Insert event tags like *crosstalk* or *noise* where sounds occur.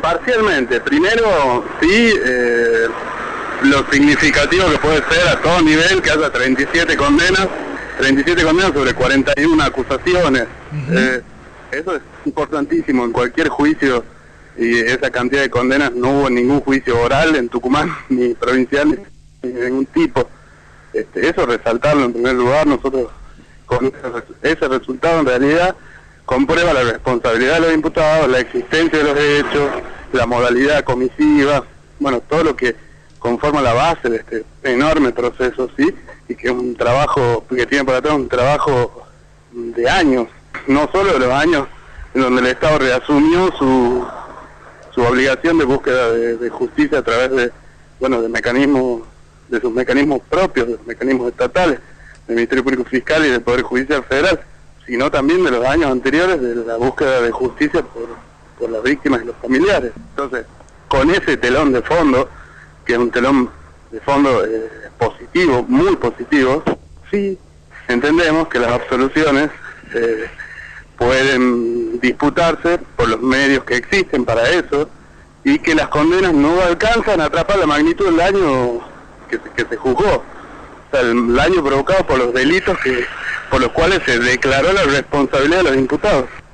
parcialmente. Primero, sí, eh, lo significativo que puede ser a todo nivel que haya 37 condenas, 37 condenas sobre 41 acusaciones. Eh, eso es importantísimo en cualquier juicio y esa cantidad de condenas no hubo ningún juicio oral en Tucumán, *laughs* ni provincial, ni de ningún tipo. Este, eso resaltarlo en primer lugar, nosotros con ese resultado en realidad comprueba la responsabilidad de los imputados, la existencia de los hechos, la modalidad comisiva, bueno, todo lo que conforma la base de este enorme proceso, ¿sí? Y que es un trabajo que tiene por atrás un trabajo de años, no solo de los años en donde el Estado reasumió su, su obligación de búsqueda de, justicia a través de, bueno, de mecanismos, de sus mecanismos propios, de los mecanismos estatales, del Ministerio Público Fiscal y del Poder Judicial Federal, sino también de los años anteriores de la búsqueda de justicia por, por las víctimas y los familiares. Entonces, con ese telón de fondo, que es un telón de fondo eh, positivo, muy positivo, sí entendemos que las absoluciones eh, pueden disputarse por los medios que existen para eso y que las condenas no alcanzan a atrapar la magnitud del daño que, que se juzgó. O sea, el daño provocado por los delitos que por los cuales se declaró la responsabilidad de los imputados.